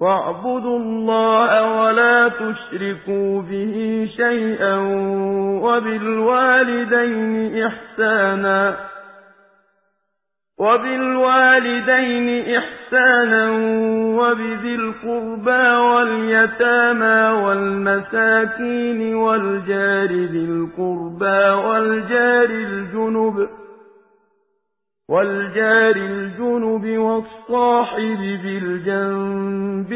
واعبدوا الله ولا تشركوا به شيئا وبالوالدين إحسانا وبالوالدين إحسانا وبذي القربى واليتامى والمساكين والجار ذي القربى والجار الجنب والجار الجنب والصاحب بالجنب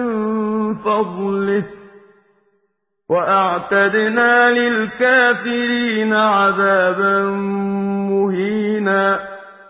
من فضله. وأعتدنا للكافرين عذابا مهينا.